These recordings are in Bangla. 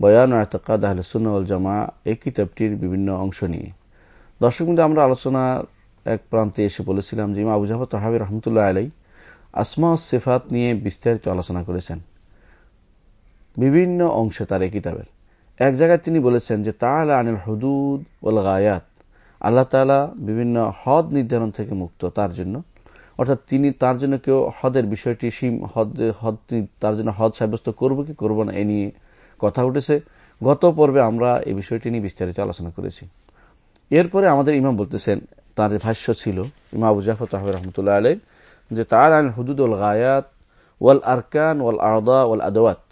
বয়ান আতকাদ আহলে সুন্নল জামা এই কিতাবটির বিভিন্ন অংশ নিয়ে। দর্শকবৃন্দ আমরা আলোচনার এক প্রান্তে এসে বলেছিলাম যে ইমাম আবু জাফর তহাবি রহমতুল্লাহ আলাই আসমা সেফাত নিয়ে বিস্তারিত আলোচনা করেছেন। বিভিন্ন অংশে তার এই কিতাবের। এক জায়গায় তিনি বলেছেন যে তাহলে আনিল হদুদ ওল গায়াত। আল্লাহ তালা বিভিন্ন হদ নির্ধারণ থেকে মুক্ত তার জন্য। অর্থাৎ তিনি তার জন্য কেউ হদের বিষয়টি সীম হদ হদ তার জন্য হদ সাব্যস্ত করব কি করব না এ নিয়ে কথা উঠেছে। গত পর্বে আমরা এই বিষয়টি নিয়ে বিস্তারিত আলোচনা করেছি। এরপরে আমাদের ইমাম বলতেছেন, তার ভাষ্য ছিল ইমা আবু জাফর তাহবে রহমতুল্লাহ আলাই যে তার আইন হুদুদ ওল গায়াত ওয়াল আরকান ওয়াল আদা ওয়াল আদওয়াত,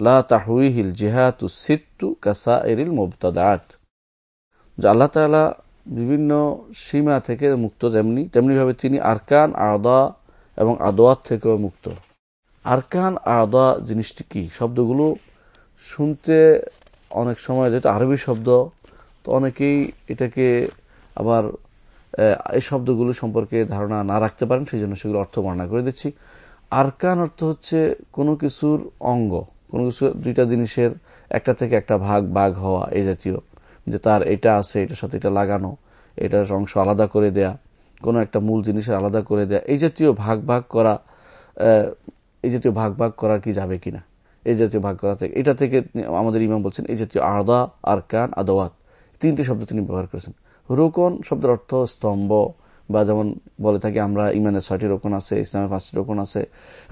লা তাহুইহিল জিহাতু সিত্তু কাসা এরিল মুবতাদাত যে আল্লাহ তালা বিভিন্ন সীমা থেকে মুক্ত তেমনি তেমনিভাবে তিনি আরকান আদা এবং আদোয়াত থেকেও মুক্ত। আরকান আদা জিনিসটি কি? শব্দগুলো শুনতে অনেক সময় যেটা আরবি শব্দ, তো অনেকেই এটাকে আবার এই শব্দগুলো সম্পর্কে ধারণা না রাখতে পারেন সেই জন্য সেগুলো অর্থ বর্ণনা করে দিচ্ছি। আরকান অর্থ হচ্ছে কোনো কিছুর অঙ্গ, কোনো কিছু, দুইটা জিনিসের একটা থেকে একটা ভাগ ভাগ হওয়া এই জাতীয়, যে তার এটা আছে, এটার সাথে এটা লাগানো, এটার অংশ আলাদা করে দেয়া, কোনো একটা মূল জিনিসের আলাদা করে দেয়া, এই জাতীয় ভাগ ভাগ করা এই জাতীয় ভাগ ভাগ করা কি যাবে কিনা? এই জাতীয় ভাগ করা থেকে। এটা থেকে আমাদের ইমাম বলছেন, এই জাতীয় আদা, আরকান, আদওয়াত, তিনটি শব্দ তিনি ব্যবহার করেছেন। রোকন শব্দের অর্থ স্তম্ভ বা যেমন বলে থাকি আমরা, ইমানের ছয়টি রোকন আছে, ইসলামের পাঁচটি রোকন আছে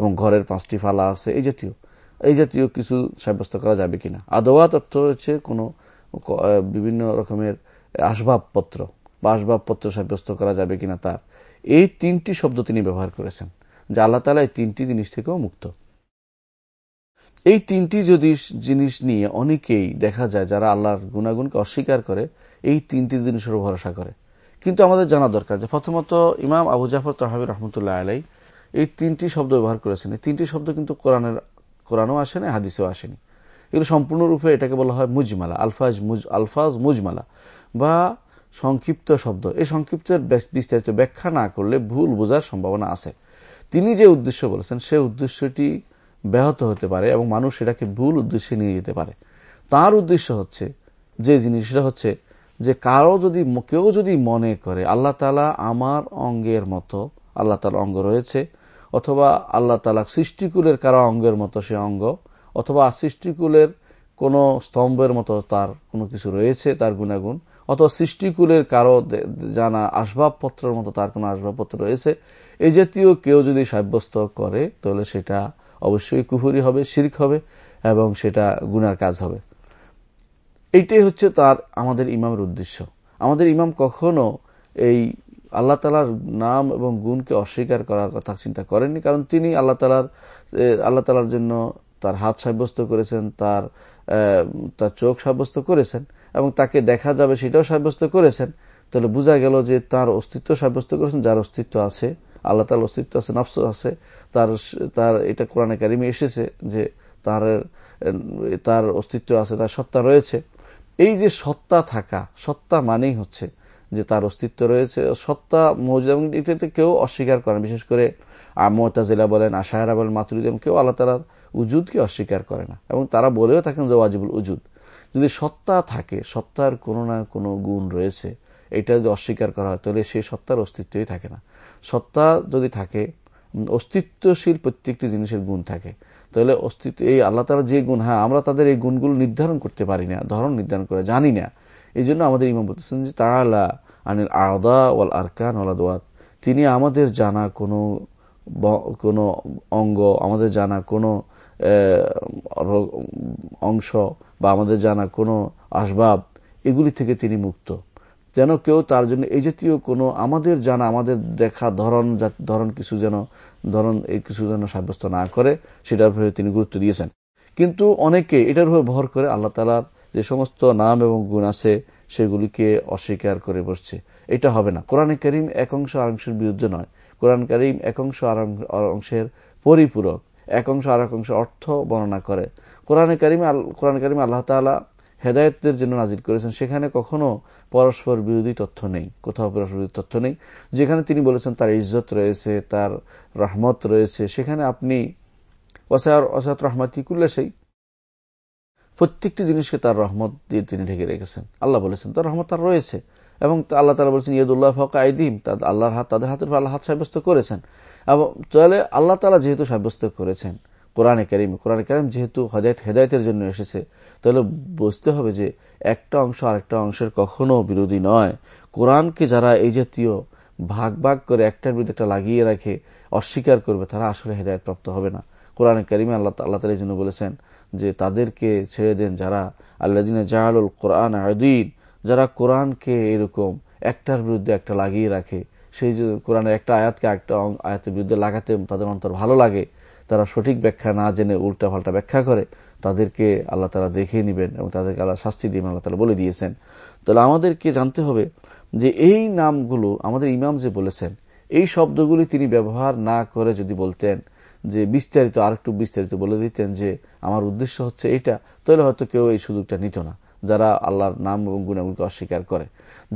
এবং ঘরের পাঁচটি ফালা আছে, এই জাতীয়। এই জাতীয় কিছু সাব্যস্ত করা যাবে কিনা? আদওয়াত অর্থ হচ্ছে কোনো বিভিন্ন রকমের আসবাবপত্র বা আসবাবপত্র সাব্যস্ত করা যাবে কিনা তার। এই তিনটি শব্দ তিনি ব্যবহার করেছেন, যে আল্লাহ তালা এই তিনটি জিনিস থেকেও মুক্ত। এই তিনটি যদি জিনিস নিয়ে অনেকেই দেখা যায় যারা আল্লাহর গুণাগুণকে অস্বীকার করে, এই তিনটি জিনিসের ভরসা করে। কিন্তু আমাদের জানা দরকার যে প্রথমত ইমাম আবু জাফর তহাবি রহমতুল্লাহ আলাই এই তিনটি শব্দ ব্যবহার করেছেন। এই তিনটি শব্দ কিন্তু কোরআনের, কোরআনও আসেনি, হাদিসেও আসেনি। এগুলো সম্পূর্ণরূপে এটাকে বলা হয় মুজমালা, আলফাজ মুজ, আলফাজ মুজমালা বা সংক্ষিপ্ত শব্দ। এই সংক্ষিপ্তের বিস্তারিত ব্যাখ্যা না করলে ভুল বোঝার সম্ভাবনা আছে। তিনি যে উদ্দেশ্য বলেছেন, সে উদ্দেশ্যটি ব্যাহত হতে পারে এবং মানুষ সেটাকে ভুল উদ্দেশ্যে নিয়ে যেতে পারে। তার উদ্দেশ্য হচ্ছে, যে জিনিসটা হচ্ছে যে কারও যদি কেউ যদি মনে করে, আল্লাহ তালা আমার অঙ্গের মতো, আল্লাহ তালা অঙ্গ রয়েছে, অথবা আল্লাহ তালা সৃষ্টিকুলের কারও অঙ্গের মতো সে অঙ্গ, অথবা সৃষ্টিকুলের কোন স্তম্ভের মতো তার কোনো কিছু রয়েছে, তার গুণাগুণ, অথবা সৃষ্টিকুলের কারও জানা আসবাবপত্রের মতো তার কোনো আসবাবপত্র রয়েছে এই জাতীয় কেউ যদি সাব্যস্ত করে, তাহলে সেটা অবশ্যই কুহুরি হবে, শির্ক হবে এবং সেটা গুনার কাজ হবে। এইটাই হচ্ছে তার, আমাদের ইমামের উদ্দেশ্য। আমাদের ইমাম কখনো এই আল্লাহ তালার নাম এবং গুণকে অস্বীকার করার কথা চিন্তা করেননি, কারণ তিনি আল্লাহ তালার আল্লাহ তালার জন্য তার হাত সাব্যস্ত করেছেন, তার তার চোখ সাব্যস্ত করেছেন এবং তাকে দেখা যাবে সেটাও সাব্যস্ত করেছেন। তাহলে বোঝা গেল যে তার অস্তিত্ব সাব্যস্ত করেছেন, যার অস্তিত্ব আছে আল্লাহ তার অস্তিত্ব আছে, নফস আছে, তার তার এটা কোরআনে কারিমে এসেছে যে তার তার অস্তিত্ব আছে, তার সত্তা রয়েছে। এই যে সত্তা থাকা, সত্তা মানেই হচ্ছে যে তার অস্তিত্ব রয়েছে। সত্তা মৌজুদ এবং এটাতে কেউ অস্বীকার করেন বিশেষ করে মোতাজিলা বলেন আশাহারা বলেন মাতুরিদ কেউ আল্লাহ তালার উজুদকে অস্বীকার করে না। এবং তারা বলেও থাকেন যে ওয়াজিবুল উজুদ। যদি সত্তা থাকে, সত্তার কোনো না কোনো গুণ রয়েছে এটা যদি অস্বীকার করা হয়, তাহলে সেই সত্তার অস্তিত্বই থাকে না। সত্তা যদি থাকে, অস্তিত্বশীল প্রত্যেকটি জিনিসের গুণ থাকে। তাহলে অস্তিত্ব, এই আল্লাহ তালা যে গুণ হ্যাঁ আমরা তাদের এই গুণগুলো নির্ধারণ করতে পারি না, ধরন নির্ধারণ করে, জানি না। এই জন্য আমাদের ইমাম বলতেছেন যে তারা আনিল আদা ওয়াল আরকান ওয়ালাদওয়াত তিনি আমাদের জানা কোনো কোনো অঙ্গ, আমাদের জানা কোনো অংশ বা আমাদের জানা কোনো আসবাব, এগুলি থেকে তিনি মুক্ত। যেন কেউ তার জন্য এই জাতীয় কোনো আমাদের জানা, আমাদের দেখা ধরন ধরন কিছু যেন, ধরন এই কিছু যেন সাব্যস্ত না করে, সেটার উপরে তিনি গুরুত্ব দিয়েছেন। কিন্তু অনেকে এটার উপর ভর করে আল্লাহ তালার যে সমস্ত নাম এবং গুণ আছে, সেগুলিকে অস্বীকার করে বসছে। এটা হবে না। কোরআনে করিম এক অংশ আর অংশের বিরুদ্ধে নয়। কোরআন করিম এক অংশ আর অংশের পরিপূরক। এক অংশ আর এক অংশ অর্থ বর্ণনা করে। কোরআনে করিম কোরআন করিম আল্লাহ তালা হেদায়তদের জন্য নাজির করেছেন, সেখানে কখনো পরস্পর বিরোধী তথ্য নেই, কোথাও পরস্পর বিরোধী তথ্য নেই। যেখানে তিনি বলেছেন তার ইজ্জত রয়েছে, তার রহমত রয়েছে, সেখানে আপনি অসাত রহমাতি কুল্লে সেই প্রত্যেকটি জিনিসকে তার রহমত দিয়ে তিনি ঢেকে রেখেছেন। আল্লাহ বলেছেন তার রহমত তার রয়েছে এবং আল্লাহ তালা বলছেন, ইয়দুল্লাহ ফকা আইদিম আল্লাহর হাত, তাদের হাতের আল্লাহ হাত সাব্যস্ত করেছেন। এবং তাহলে আল্লাহ তালা যেহেতু সাব্যস্ত করেছেন কোরআনে কারিম। কোরআনে কারিম যেহেতু হদায়ত, হেদায়তের জন্য এসেছে, তাহলে বুঝতে হবে যে একটা অংশ আরেকটা অংশের কখনো বিরোধী নয়। কোরআনকে যারা এই জাতীয় ভাগ ভাগ করে একটার বিরুদ্ধে একটা লাগিয়ে রাখে অস্বীকার করবে, তারা আসলে হেদায়ত প্রাপ্ত হবে না। কোরআনে কারিমে আল্লাহ আল্লাহ তালা জন্য বলেছেন যে তাদেরকে ছেড়ে দেন যারা আল্লাহ জাহালুল কোরআন আয়দিন যারা কোরআনকে এরকম একটার বিরুদ্ধে একটা লাগিয়ে রাখে। সেই কোরআনের একটা আয়াতকে একটা আয়াতের বিরুদ্ধে লাগাতে তাদের অন্তর ভালো লাগে তারা সঠিক ব্যাখ্যা না জেনে উল্টা পাল্টা ব্যাখ্যা করে, তাদেরকে আল্লাহ তালা দেখিয়ে নেবেন এবং তাদেরকে আল্লাহ শাস্তি দিবেন আল্লাহ তালা বলে দিয়েছেন। তাহলে আমাদেরকে জানতে হবে যে এই নামগুলো আমাদের ইমাম যে বলেছেন, এই শব্দগুলি তিনি ব্যবহার না করে যদি বলতেন, যে বিস্তারিত আর একটু বিস্তারিত বলে দিতেন যে আমার উদ্দেশ্য হচ্ছে এটা, তাহলে হয়তো কেউ এই সুযোগটা নিত না। যারা আল্লাহর নাম এবং গুণাবলীকে অস্বীকার করে,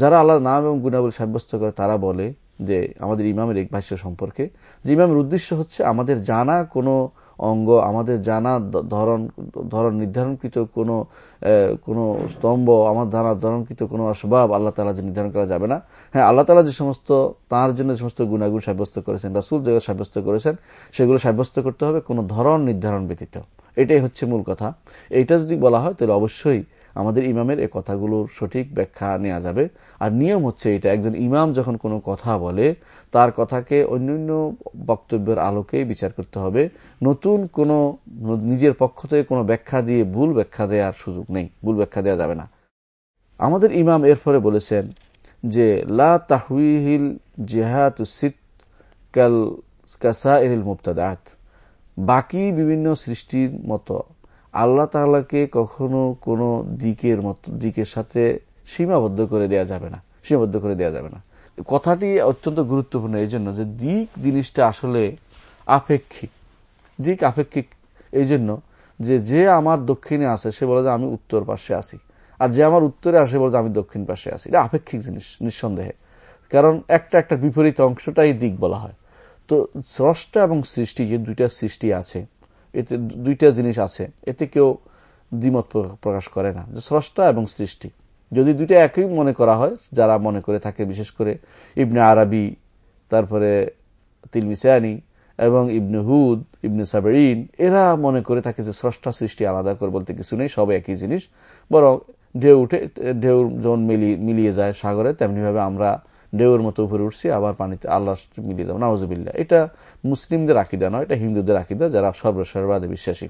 যারা আল্লাহর নাম এবং গুণাবলী সাব্যস্ত করে তারা বলে যে আমাদের ইমামের এক ভাষ্য সম্পর্কে, যে ইমামের উদ্দেশ্য হচ্ছে আমাদের জানা কোনো অঙ্গ, আমাদের জানা ধরন ধরন নির্ধারণকৃত কোনো কোনো স্তম্ভ, আমার জানা ধরনকৃত কোনো অস্বভাব আল্লাহ তালা নির্ধারণ করা যাবে না। হ্যাঁ আল্লাহ তালা যে সমস্ত, তার জন্য যে সমস্ত গুণাগুণ সাব্যস্ত করেছেন, রাসুল যে সাব্যস্ত করেছেন, সেগুলো সাব্যস্ত করতে হবে কোনো ধরন নির্ধারণ ব্যতীত। এটাই হচ্ছে মূল কথা। এইটা যদি বলা হয় তাহলে অবশ্যই আমাদের ইমামের এই কথাগুলোর সঠিক ব্যাখ্যা নেওয়া যাবে। আর নিয়ম হচ্ছে এটা, একজন ইমাম যখন কোনো কথা বলে, তার কথাকে অন্যান্য বক্তব্যের আলোকে বিচার করতে হবে। নতুন কোনো, নিজের পক্ষ থেকে কোনো ব্যাখ্যা দিয়ে ভুল ব্যাখ্যা দেওয়ার সুযোগ নেই, ভুল ব্যাখ্যা দেওয়া যাবে না। আমাদের ইমাম এর ফলে বলেছেন যে, লা তাহবিহিল জেহাত সিত কাল কাসা এরিল মুক্তাদাত বাকি বিভিন্ন সৃষ্টির মতো আল্লাহ তাহলাকে কখনো কোনো দিকের মতো, দিকের সাথে সীমাবদ্ধ করে দেয়া যাবে না, সীমাবদ্ধ করে দেয়া যাবে না। কথাটি অত্যন্ত গুরুত্বপূর্ণ, এই জন্য যে দিক জিনিসটা আসলে আপেক্ষিক। দিক আপেক্ষিক, এই জন্য যে যে আমার দক্ষিণে আছে, সে বলে যে আমি উত্তর পাশে আছি। আর যে আমার উত্তরে আসে বলে যে আমি দক্ষিণ পাশে আছি। এটা আপেক্ষিক জিনিস, নিঃসন্দেহে। কারণ একটা একটা বিপরীত অংশটাই দিক বলা হয়। তো স্রষ্টা এবং সৃষ্টি যে দুইটা সৃষ্টি আছে। এতে দুইটা জিনিস আছে। এতে কেউ দ্বিমত প্রকাশ করে না। যে স্রষ্টা এবং সৃষ্টি। যদি দুইটা একই মনে করা হয়, যারা মনে করে থাকে, বিশেষ করে ইবনে আরবি, তারপরে তিলমিসানি এবং ইবনে হুদ, ইবনে সাবেরিন এরা মনে করে থাকে যে স্রষ্টা, সৃষ্টি আলাদা করে বলতে কিছু নেই, সব একই জিনিস। বরং ঢেউ উঠে ঢেউ যখন মিলিয়ে যায় সাগরে, তেমনিভাবে আমরা ঢেউর মতো উপরে উঠছি, আবার পানিতে আল্লাহ মিলিয়ে যাব নওয়াজবিল্লা এটা মুসলিমদের আকিদা নয়, এটা হিন্দুদের আকিদা, যারা সর্বসর্বাদে বিশ্বাসী।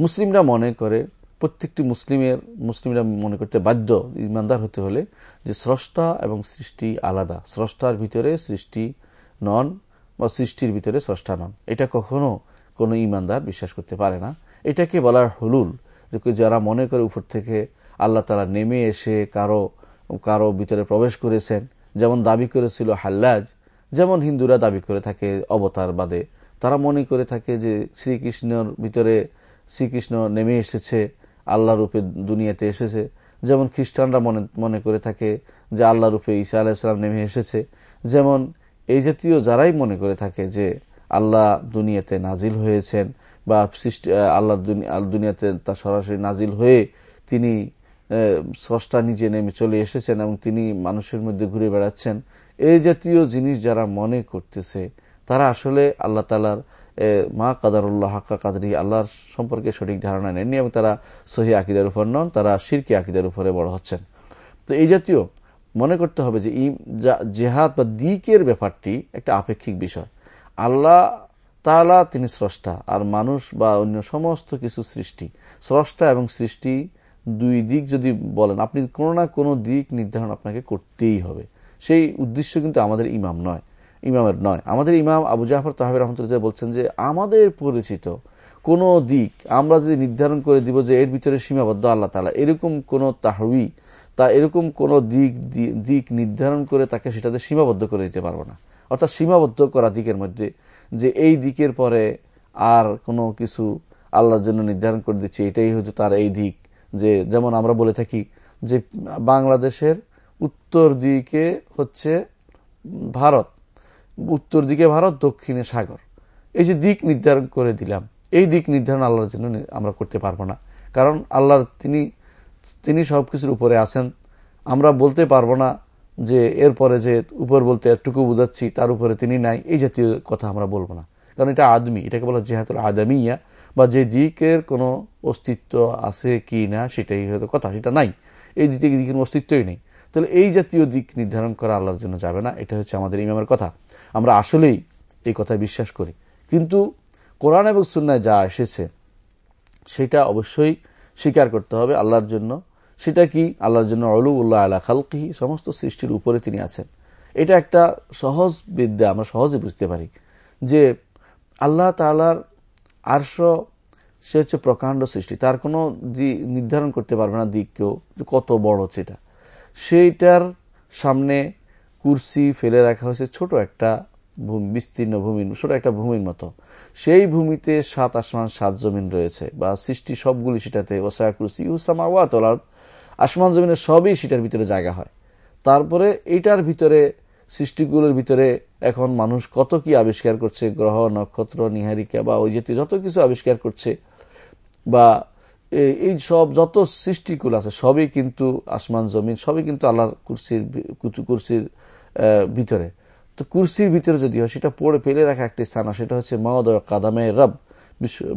মুসলিমরা মনে করে, প্রত্যেকটি মুসলিমের, মুসলিমরা মনে করতে বাধ্য ইমানদার হতে হলে যে স্রষ্টা এবং সৃষ্টি আলাদা। স্রষ্টার ভিতরে সৃষ্টি নন বা সৃষ্টির ভিতরে স্রষ্টা নন। এটা কখনো কোনো ইমানদার বিশ্বাস করতে পারে না। এটাকে বলার হলুল যারা মনে করে উপর থেকে আল্লাহ তালা নেমে এসে কারও কারও ভিতরে প্রবেশ করেছেন যেমন দাবি করেছিল হাল্লাজ, যেমন হিন্দুরা দাবি করে থাকে অবতার বাদে। তারা মনে করে থাকে যে শ্রীকৃষ্ণর ভিতরে শ্রীকৃষ্ণ নেমে এসেছে, আল্লাহ রূপে দুনিয়াতে এসেছে। যেমন খ্রিস্টানরা মনে মনে করে থাকে যে আল্লাহ রূপে ঈসা আলাহিসাম নেমে এসেছে। যেমন এই জাতীয় যারাই মনে করে থাকে যে আল্লাহ দুনিয়াতে নাজিল হয়েছেন বা সৃষ্টি আল্লাহ দুনিয়াতে তা সরাসরি নাজিল হয়ে তিনি স্রষ্টা নিজে নেমে চলে এসেছেন এবং তিনি মানুষের মধ্যে ঘুরে বেড়াচ্ছেন। এই জাতীয় জিনিস যারা মনে করতেছে, তারা আসলে আল্লাহ তালার মা কাদারুল্লাহ হাক্কা কাদরি, আল্লাহর সম্পর্কে সঠিক ধারণা নেননি এবং তারা সহি আকিদার উপর নন, তারা শিরকি আকিদার উপরে বড় হচ্ছেন। তো এই জাতীয় মনে করতে হবে যে জেহাদ বা দিকের ব্যাপারটি একটা আপেক্ষিক বিষয়। আল্লাহ তালা তিনি স্রষ্টা, আর মানুষ বা অন্য সমস্ত কিছু সৃষ্টি। স্রষ্টা এবং সৃষ্টি দুই দিক যদি বলেন, আপনি কোনো না কোনো দিক নির্ধারণ আপনাকে করতেই হবে। সেই উদ্দেশ্য কিন্তু আমাদের ইমাম নয়, ইমামের নয়। আমাদের ইমাম আবু জাফর তাহাবির রহমতুল্লাহ বলছেন যে, আমাদের পরিচিত কোন দিক আমরা যদি নির্ধারণ করে দিব যে এর ভিতরে সীমাবদ্ধ আল্লাহ তালা এরকম কোন তাহবি তা, এরকম কোন দিক দিক নির্ধারণ করে তাকে সেটাতে সীমাবদ্ধ করে দিতে পারব না। অর্থাৎ সীমাবদ্ধ করা দিকের মধ্যে যে এই দিকের পরে আর কোনো কিছু আল্লাহর জন্য নির্ধারণ করে দিচ্ছে, এটাই হয়তো তার এই দিক। যে যেমন আমরা বলে থাকি যে বাংলাদেশের উত্তর দিকে হচ্ছে ভারত, উত্তর দিকে ভারত, দক্ষিণে সাগর। এই যে দিক নির্ধারণ করে দিলাম, এই দিক নির্ধারণ আল্লাহর জন্য আমরা করতে পারব না। কারণ আল্লাহর তিনি তিনি সবকিছুর উপরে আছেন। আমরা বলতে পারব না যে এরপরে যে উপর বলতে একটুকু বুঝাচ্ছি, তার উপরে তিনি নাই, এই জাতীয় কথা আমরা বলব না। কারণ এটা আদমি, এটাকে বলা যেহেতু জেহাতুল আদামিয়া। বা যে দিকের কোনো অস্তিত্ব আছে কি না সেটাই হয়তো কথা, সেটা নাই। এই দিকে দিকের অস্তিত্বই নেই। তাহলে এই জাতীয় দিক নির্ধারণ করা আল্লাহর জন্য যাবে না, এটা হচ্ছে আমাদের ইমামের কথা। আমরা আসলেই এই কথায় বিশ্বাস করি। কিন্তু কোরআন এবং সুন্নায় যা এসেছে, সেটা অবশ্যই স্বীকার করতে হবে আল্লাহর জন্য। সেটা কি? আল্লাহর জন্য অলু উল্লাহ আল্লাহ খালকিহি, সমস্ত সৃষ্টির উপরে তিনি আছেন। এটা একটা সহজ বিদ্যা, আমরা সহজে বুঝতে পারি যে আল্লাহ তালার আর্শ, সে হচ্ছে প্রকাণ্ড সৃষ্টি। তার কোনো নির্ধারণ করতে পারবে না দিক কেউ কত বড় এটা। সেইটার সামনে কুর্সি ফেলে রাখা হয়েছে ছোট একটা ভূমি, বিস্তীর্ণ ভূমি, ছোট একটা ভূমির মতো। সেই ভূমিতে সাত আসমান, সাত জমিন রয়েছে বা সৃষ্টি সবগুলি সেটাতে। ওসা কুর্সি ইউসামা ওয়া তোলার আসমান, জমিনের সবই সেটার ভিতরে জায়গা হয়। তারপরে এইটার ভিতরে, সৃষ্টিগুলোর ভিতরে এখন মানুষ কত কি আবিষ্কার করছে, গ্রহ, নক্ষত্র নিহারিকা বা ওই জাতীয় যত কিছু আবিষ্কার করছে, বা এই সব যত সৃষ্টিকুল আছে, সবই কিন্তু আসমান, জমিন, সবই কিন্তু আল্লাহ কুরসির কুরসির ভিতরে। তো কুরসির ভিতরে যদি হয়, সেটা পড়ে ফেলে রাখা একটি স্থান সেটা হচ্ছে মহোদয় কাদামে রব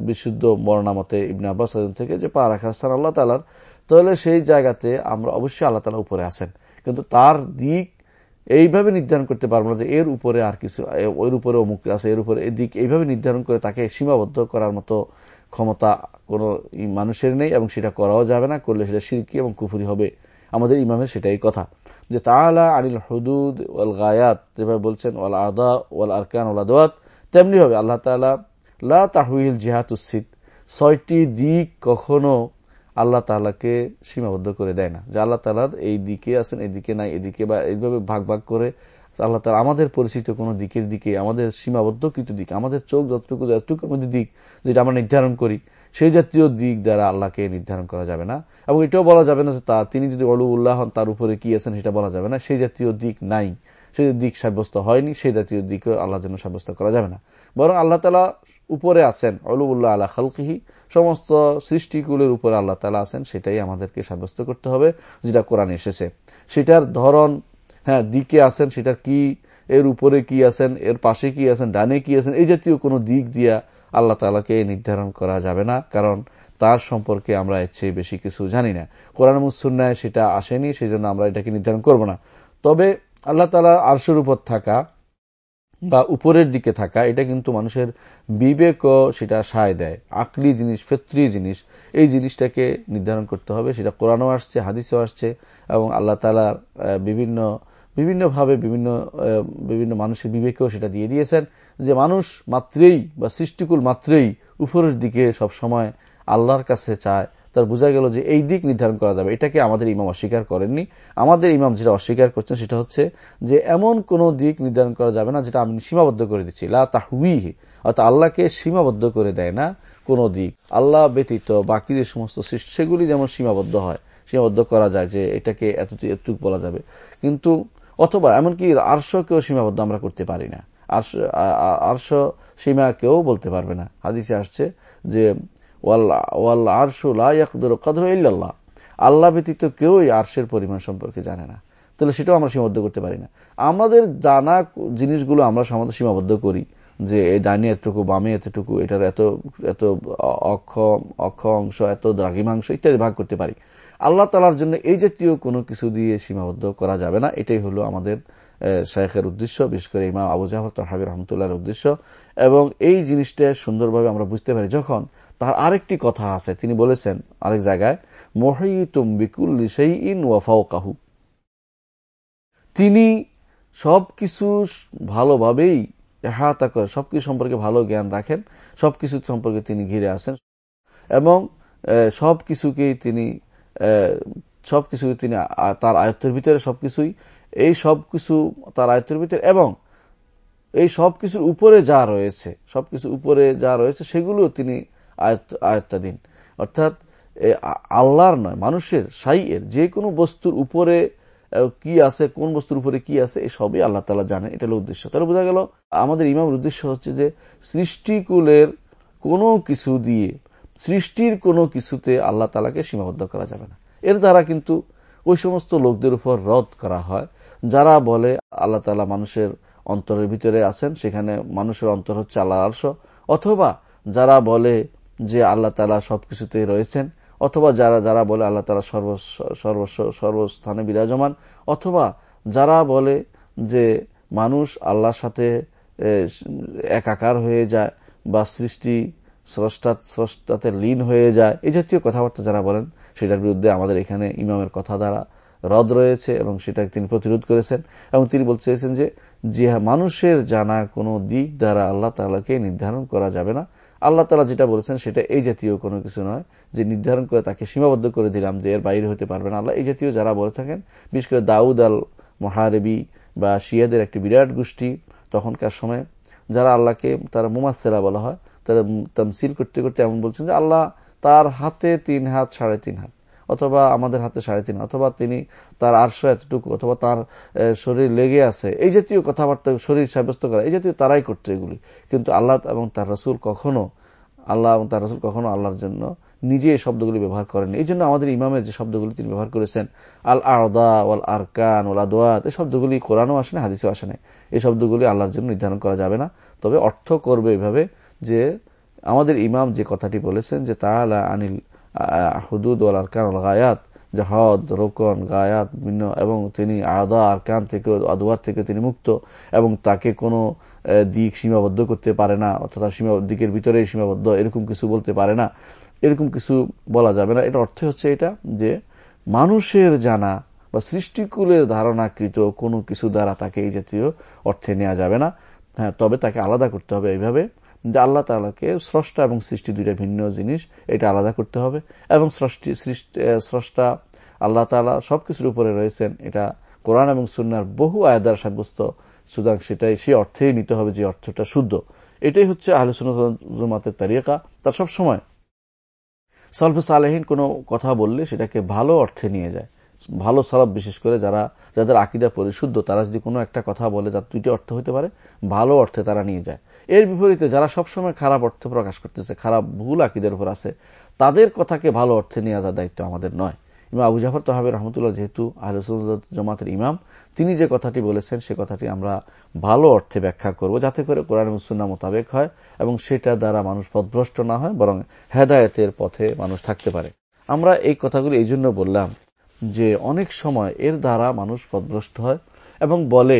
বিশুদ্ধ মরণামতে ইবনা আব্বাস থেকে যে পা রাখার স্থান, আল্লাহ তালার তাহলে সেই জায়গাতে আমরা অবশ্যই আল্লাহ তালা উপরে আছেন। কিন্তু তার দিক এইভাবে নির্ধারণ করতে পারব না যে এর উপরে আর কিছু ওর উপরে অমুক আছে, এর উপরে এদিক, এইভাবে নির্ধারণ করে তাকে সীমাবদ্ধ করার মতো ক্ষমতা কোনো মানুষের নেই এবং সেটা করাও যাবে না, করলে সেটা সিরকি এবং কুফুরি হবে। আমাদের ইমামের সেটাই কথা। যে তাহলা আনিল হদুদ ওয়াল গায়াত, যেভাবে বলছেন, ওয়াল আদা, ওয়াল আরকান, ওয়াল আদাত তেমনি হবে আল্লাহ তালা লা তাহিল জিহাতুসিদ ছয়টি দিক কখনো আল্লাহ তালাকে সীমাবদ্ধ করে দেয় না। যে আল্লাহ তালার এই দিকে আছেন এদিকে নাই এদিকে বা এইভাবে ভাগ ভাগ করে আল্লাহ তালা আমাদের পরিচিত কোন দিকের দিকে, আমাদের সীমাবদ্ধ কিছু দিক, আমাদের চোখ যতটুকু, যতটুকুর মধ্যে দিক যেটা আমরা নির্ধারণ করি, সেই জাতীয় দিক দ্বারা আল্লাহকে নির্ধারণ করা যাবে না। এবং এটাও বলা যাবে না যে তা তিনি যদি অলু উল্লাহ হন, তার উপরে কি আছেন সেটা বলা যাবে না। সেই জাতীয় দিক নাই। সেই দিক সাব্যস্ত হয়নি, সেই জাতীয় দিকও আল্লাহর জন্য সাব্যস্ত করা যাবে না। বরং আল্লাহ তালা উপরে আছেন অলুবুল্লাহ আল্লাহ খালকিহি, সমস্ত সৃষ্টিগুলোর উপরে আল্লাহ তালা আছেন, সেটাই আমাদেরকে সাব্যস্ত করতে হবে, যেটা কোরআন এসেছে। সেটার ধরন হ্যাঁ দিকে আছেন, সেটার কি, এর উপরে কি আছেন, এর পাশে কি আছেন, ডানে কি আছেন, এই জাতীয় কোনো দিক দিয়া আল্লাহ তালাকে নির্ধারণ করা যাবে না, কারণ তার সম্পর্কে আমরা এর চেয়ে বেশি কিছু জানি না। কোরআন মুসুন্নায় সেটা আসেনি সেই জন্য আমরা এটাকে নির্ধারণ করব না। তবে আল্লাহ তালা আরশের উপর থাকা বা উপরের দিকে থাকা, এটা কিন্তু মানুষের বিবেকও সেটা সায় দেয়। আকলি জিনিস, ফেত্রি জিনিস, এই জিনিসটাকে নির্ধারণ করতে হবে। সেটা কোরআনও আসছে, হাদিসও আসছে এবং আল্লাহ তালার বিভিন্ন, বিভিন্নভাবে বিভিন্ন বিভিন্ন মানুষের বিবেকেও সেটা দিয়ে দিয়েছেন যে মানুষ মাত্রেই বা সৃষ্টিকুল মাত্রেই উপরের দিকে সব সময় আল্লাহর কাছে চায় তার বোঝা গেল যে এই দিক নির্ধারণ করা যাবে। এটাকে আমাদের ইমাম অস্বীকার করেননি। আমাদের ইমাম যেটা অস্বীকার করছেন সেটা হচ্ছে যে এমন কোন দিক নির্ধারণ করা যাবে না যেটা আমি সীমাবদ্ধ করে দিচ্ছি। লা তাহুইহি অর্থাৎ আল্লাহকে সীমাবদ্ধ করে দেয় না কোন দিক। আল্লাহ ব্যতীত বাকি যে সমস্ত সেগুলি যেমন সীমাবদ্ধ হয়, সীমাবদ্ধ করা যায় যে এটাকে এত এতটুক বলা যাবে। কিন্তু অথবা এমনকি আরশকেও সীমাবদ্ধ আমরা করতে পারি না। আরশ সীমা কেউ বলতে পারবে না। হাদিসে আসছে যে আল্লাহ ব্যতীত কেউই আর্শের পরিমাণ সম্পর্কে জানে না। তাহলে সেটাও আমরা সীমাবদ্ধ করতে পারি না। আমাদের জানা জিনিসগুলো আমরা সমাজ সীমাবদ্ধ করি যে এই ডাইনি এতটুকু, বামে এতটুকু, এটার এত এত অক্ষ অক্ষ অংশ এত দ্রাঘিমাংশ ইত্যাদি ভাগ করতে পারি। আল্লাহ তালার জন্য এই জাতীয় কোনো কিছু দিয়ে সীমাবদ্ধ করা যাবে না। এটাই হলো আমাদের শেখের উদ্দেশ্য, বিশেষ করে ইমাম আবু জাহর হাবির রহমতুল্লাহর উদ্দেশ্য। এবং এই জিনিসটা সুন্দরভাবে আমরা বুঝতে পারি যখন তার আরেকটি কথা আছে, তিনি বলেছেন আরেক জায়গায় বিকুল ইন ওয়াফাও কাহু তিনি সবকিছু ভালোভাবেই এহাতা করে সবকিছু সম্পর্কে ভালো জ্ঞান রাখেন, সবকিছু সম্পর্কে তিনি ঘিরে আসেন এবং সবকিছুকেই তিনি সবকিছু তিনি তার আয়ত্তের ভিতরে সবকিছুই, এই সবকিছু তার আয়ত্তের ভিতরে এবং এই সবকিছুর উপরে যা রয়েছে সবকিছু উপরে যা রয়েছে সেগুলো তিনি আয়ত্তাধীন। অর্থাৎ আল্লাহর নয়, মানুষের, সাইয়ের, যে কোনো বস্তুর উপরে কি আছে, কোন বস্তুর উপরে কি আছে সবই আল্লাহ তালা জানেন। এটা হলো উদ্দেশ্য। তাহলে বোঝা গেল, আমাদের ইমামের উদ্দেশ্য হচ্ছে যে, সৃষ্টিকুলের কোনো কিছু দিয়ে, সৃষ্টির কোনো কিছুতে আল্লাহ তালাকে সীমাবদ্ধ করা যাবে না। এর দ্বারা কিন্তু ওই সমস্ত লোকদের উপর রদ করা হয়, যারা বলে আল্লাহ তালা মানুষের অন্তরের ভিতরে আছেন, সেখানে মানুষের অন্তর হচ্ছে আল্লাহ আর্শ, অথবা যারা বলে যে আল্লাহ তালা সবকিছুতে রয়েছেন, অথবা যারা যারা বলে আল্লাহ তালা সর্বস্ব, সর্বস্থানে বিরাজমান, অথবা যারা বলে যে মানুষ আল্লাহর সাথে একাকার হয়ে যায় বা সৃষ্টি স্রষ্টা, স্রষ্টাতে লীন হয়ে যায়, এই জাতীয় কথাবার্তা যারা বলেন, সেটার বিরুদ্ধে আমাদের এখানে ইমামের কথা দ্বারা রদ রয়েছে এবং সেটাকে তিনি প্রতিরোধ করেছেন এবং তিনি বলতে চেয়েছেন যে যে মানুষের জানা কোনো দিক দ্বারা আল্লাহ তালাকে নির্ধারণ করা যাবে না আল্লাহ তালা যেটা বলেছেন সেটা এই জাতীয় কোনো কিছু নয় যে নির্ধারণ করে তাকে সীমাবদ্ধ করে দিলাম যে এর বাইরে হতে পারবে না। আল্লাহ এই জাতীয় যারা বলে থাকেন, বিশেষ করে দাউদ আল মহারেবি বা শিয়াদের একটি বিরাট গোষ্ঠী তখনকার সময়, যারা আল্লাহকে তারা মুমাসেলা বলা হয়, তারা তামসিল করতে করতে এমন বলছেন যে আল্লাহ তার হাতে তিন হাত সাড়ে তিন হাত। অথবা আমাদের হাতে সাড়ে তিন, অথবা তিনি তার আরশ এতটুকু, অথবা তার শরীর লেগে আছে, এই জাতীয় কথাবার্তা শরীর সাব্যস্ত করা, এই জাতীয় তারাই করতো এগুলি। কিন্তু আল্লাহ এবং তার রসুল কখনো, আল্লাহ এবং তার রসুল কখনো আল্লাহর জন্য নিজে এই শব্দগুলি ব্যবহার করেন এই জন্য আমাদের ইমামের যে শব্দগুলি তিনি ব্যবহার করেছেন, আল আরদা ওয়াল আরকান ওল আদোয়াত এই শব্দগুলি কোরআনও আসে না হাদিসেও আসে না এই শব্দগুলি আল্লাহর জন্য নির্ধারণ করা যাবে না। তবে অর্থ করবে এভাবে যে আমাদের ইমাম যে কথাটি বলেছেন যে তাহলে আনিল হুদুদ ওয়াল আরকান গায়াত যে হদ রোকন, গায়াত ভিন্ন এবং তিনি আদা, আরকান থেকে আদুয়ার থেকে তিনি মুক্ত, এবং তাকে কোনো দিক সীমাবদ্ধ করতে পারে না, অর্থাৎ সীমা, দিকের ভিতরে সীমাবদ্ধ, এরকম কিছু বলতে পারে না, এরকম কিছু বলা যাবে না। এটা অর্থ হচ্ছে এটা যে, মানুষের জানা বা সৃষ্টিকুলের ধারণাকৃত কোনো কিছু দ্বারা তাকে এই জাতীয় অর্থে নেওয়া যাবে না। হ্যাঁ তবে তাকে আলাদা করতে হবে এইভাবে। যে আল্লাহ তালাকে স্রষ্টা এবং সৃষ্টি দুইটা ভিন্ন জিনিস, এটা আলাদা করতে হবে। এবং সৃষ্টি স্রষ্টা, আল্লাহ তালা সবকিছুর উপরে রয়েছেন। এটা কোরআন এবং সুন্নার বহু আয়াদার সাব্যস্ত। সুতরাং সেটাই সেই অর্থেই নিতে হবে যে অর্থটা শুদ্ধ। এটাই হচ্ছে আহলুসুন্নতের তারিকা। তার সব সময় সলফে সালেহীন কোনো কথা বললে সেটাকে ভালো অর্থে নিয়ে যায়। ভালো সলব বিশেষ করে যারা, যাদের আকিদা পরিশুদ্ধ, তারা যদি কোনো একটা কথা বলে যার দুইটি অর্থ হতে পারে, ভালো অর্থে তারা নিয়ে যায়। এর বিপরীতে যারা সবসময় খারাপ অর্থ প্রকাশ করতেছে, খারাপ ভুল আকিদের উপর আছে, তাদের কথাকে ভালো অর্থে নিয়ে যাওয়ার দায়িত্ব আমাদের নয়। ইমাম আবু জাফর তহাবির রহমতুল্লাহ যেহেতু আহলুল জমাতের ইমাম, তিনি যে কথাটি বলেছেন, সে কথাটি আমরা ভালো অর্থে ব্যাখ্যা করব, যাতে করে কোরআন মুসুন্না মোতাবেক হয় এবং সেটা দ্বারা মানুষ পথভ্রষ্ট না হয়, বরং হেদায়তের পথে মানুষ থাকতে পারে। আমরা এই কথাগুলি এই জন্য বললাম যে অনেক সময় এর দ্বারা মানুষ পথভ্রষ্ট হয় এবং বলে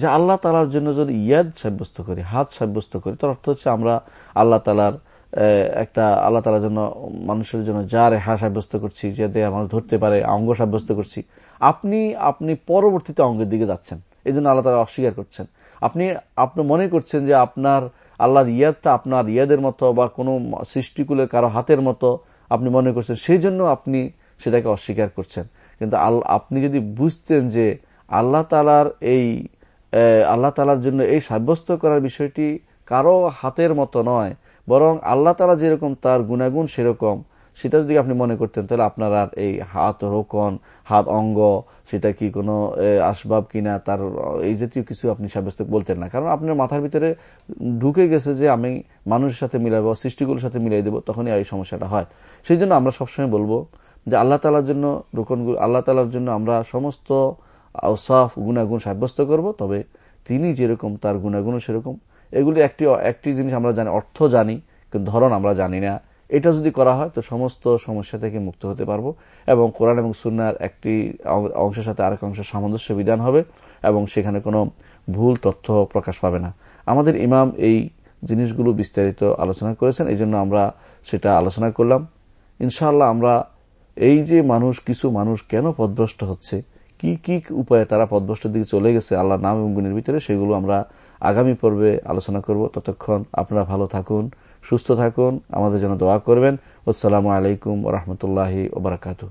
যে আল্লাহ তালার জন্য যদি ইয়াদ সাব্যস্ত করি, হাত সাব্যস্ত করি, তার অর্থ হচ্ছে আমরা আল্লাহ তালার একটা আল্লাহ তালার জন্য, মানুষের জন্য যা রেহা সাব্যস্ত করছি যাতে মানুষ ধরতে পারে, অঙ্গ সাব্যস্ত করছি, আপনি আপনি পরবর্তীতে অঙ্গের দিকে যাচ্ছেন। এই জন্য আল্লাহ তালা অস্বীকার করছেন। আপনি আপনি মনে করছেন যে আপনার, আল্লাহর ইয়াদটা আপনার ইয়াদের মতো বা কোনো সৃষ্টিকুলের কারও হাতের মতো আপনি মনে করছেন, সেই জন্য আপনি সেটাকে অস্বীকার করছেন। কিন্তু আপনি যদি বুঝতেন যে আল্লাহ তালার এই আল্লাহ তালার জন্য এই সাব্যস্ত করার বিষয়টি কারও হাতের মতো নয়, বরং আল্লাহ তালা যেরকম তার গুণাগুণ সেরকম, সেটা যদি আপনি মনে করতেন, তাহলে আপনার আর এই হাত রোকন, হাত অঙ্গ, সেটা কি কোনো আসবাব কিনা, তার, এই জাতীয় কিছু আপনি সাব্যস্ত বলতেন না। কারণ আপনার মাথার ভিতরে ঢুকে গেছে যে আমি মানুষের সাথে মিলাবো, সৃষ্টিগুলোর সাথে মিলাই দেবো, তখনই এই সমস্যাটা হয়। সেই জন্য আমরা সবসময় বলব যে আল্লাহ তালার জন্য রোকনগুলো আল্লাহ তালার জন্য আমরা সমস্ত আউসাফ গুণাগুণ সাব্যস্ত করব, তবে তিনি যেরকম, তার গুণাগুণ সেরকম। এগুলি একটি একটি জিনিস আমরা জানি, অর্থ জানি, কিন্তু ধরন আমরা জানি না। এটা যদি করা হয়, তো সমস্ত সমস্যা থেকে মুক্ত হতে পারব। এবং কোরআন এবং সুনার একটি অংশের সাথে আরেক অংশের সামঞ্জস্য বিধান হবে, এবং সেখানে কোনো ভুল তথ্য প্রকাশ পাবে না। আমাদের ইমাম এই জিনিসগুলো বিস্তারিত আলোচনা করেছেন, এই আমরা সেটা আলোচনা করলাম। ইনশাআল্লাহ আমরা এই যে মানুষ, কিছু মানুষ কেন পদভ্রষ্ট হচ্ছে? কি কি উপায়ে তারা পদভ্রষ্টের দিকে চলে গেছে? আল্লাহ নাম এবং গুণের ভিতরে সেগুলো আমরা আগামী পর্বে আলোচনা করব। ততক্ষণ আপনারা ভালো থাকুন, সুস্থ থাকুন, আমাদের জন্য দোয়া করবেন। আসসালামু আলাইকুম রহমতুল্লাহ ওবরাকাতু